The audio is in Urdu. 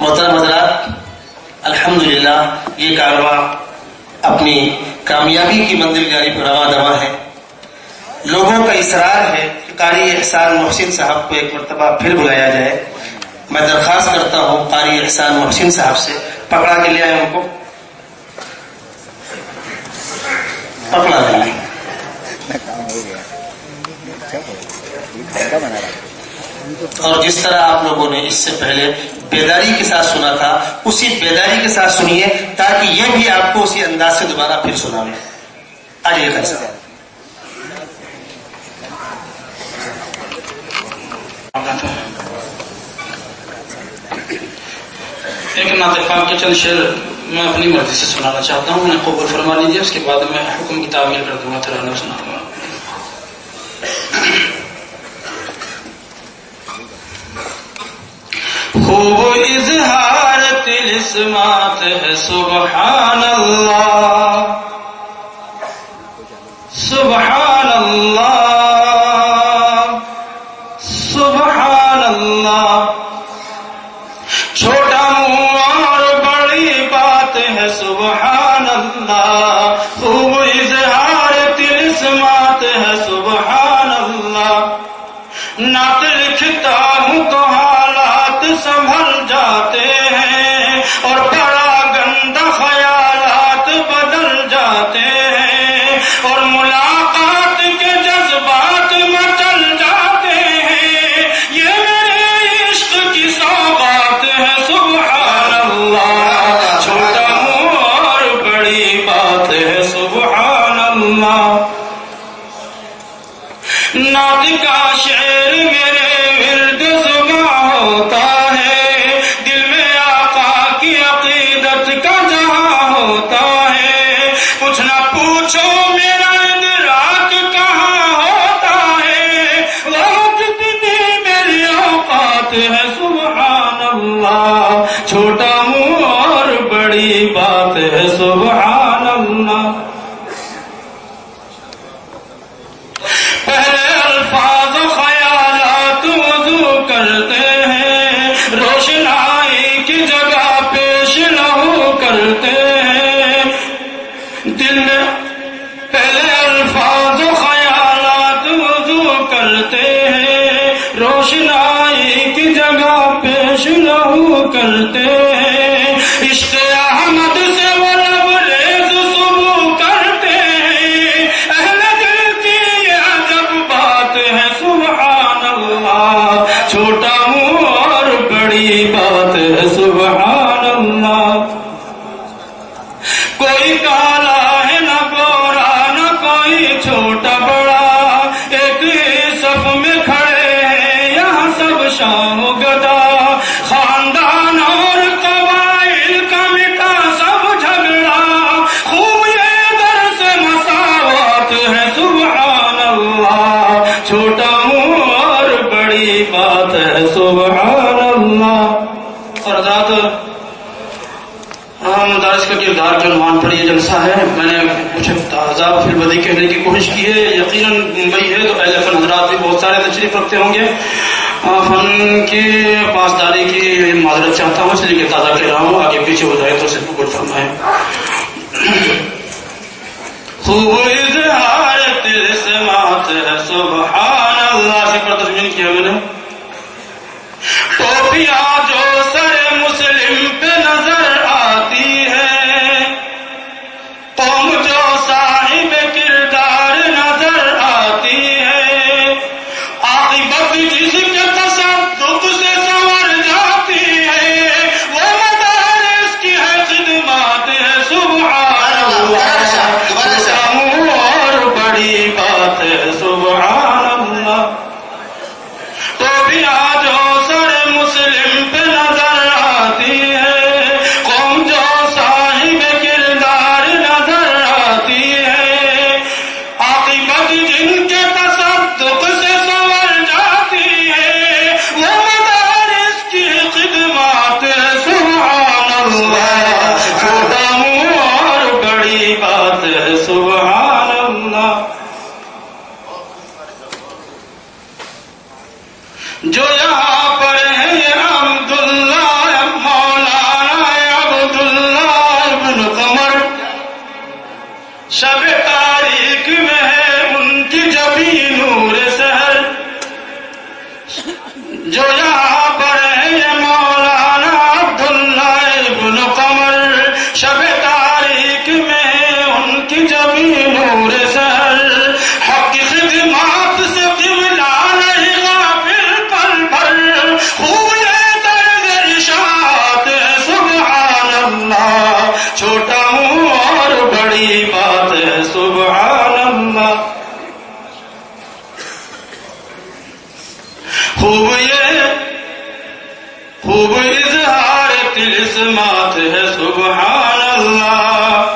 محترم حضرات، الحمدللہ، یہ کارواں اپنی کامیابی کی منزل گاری پر رواں دوا ہے۔ لوگوں کا اصرار ہے کہ قاری احسان محسن صاحب کو ایک مرتبہ پھر بلایا جائے۔ میں درخواست کرتا ہوں قاری احسان محسن صاحب سے، پکڑا کے لے آئے ان کو۔ پکڑا دیں اور جس طرح آپ لوگوں نے اس سے پہلے بیداری کے ساتھ سنا تھا۔ اسی بیداری کے ساتھ سنیے تاکہ یہ بھی آپ کو اسی انداز سے دوبارہ پھر سنا لیں آئیے کیسا ایک ناطفان کے چند شعر میں اپنی مرضی سے سنانا چاہتا ہوں۔ انہیں قبول فرما لیجیے اس کے بعد میں حکم کی تعمیل کر دوں گا، ترانہ سناؤں گا خوب اظہار تلسمات ہے سبحان اللہ سبحان اللہ سبحان اللہ چھوٹا منہ اور بڑی بات ہے سبحان اللہ خوب اظہار تلسمات چھوٹا ہوں اور بڑی بات ہے سبحان اللہ پہلے الفاظ خیالات وضو کرتے ہیں، روشنائی کی جگہ پیش نہ لہو کرتے ہیں۔ دل میں پہلے الفاظ خیالات وضو کرتے ہیں، روشنائی خوش نہ ہو کرتے عشق ہاں مدارس کا کردار کے عنوان پر یہ جلسہ ہے۔ میں نے کچھ تازہ فی البدی کہنے کی کوشش کی ہے۔ یقیناً ممبئی ہے تو اہل فن حضرات بھی بہت سارے تشریف رکھتے ہوں گے۔ فن کی پاسداری کی معذرت چاہتا ہوں، اس لیے کہ تازہ کہہ رہا ہوں۔ آگے پیچھے ہو جائے تو صرف کچھ فرمائے خوب اظہار تیرے سماعت ہے سبحان اللہ سے پر ترجمہ کیا میں نے۔ ٹوپیاں جو شب تاریخ میں ہے ان کی جبی نور سہر جو یہاں پر ہے مولانا عبداللہ ابن قمر۔ شب تاریخ میں ہے ان کی جبی نور سہر حق کی خدمات سے قبلہ نہیں غافل پل پل خون درد ارشاد ہے، سبحان اللہ۔ چھوٹا بات ہے سبحان اللہ خوب یہ خوب اظہار تلسمات ہے سبحان اللہ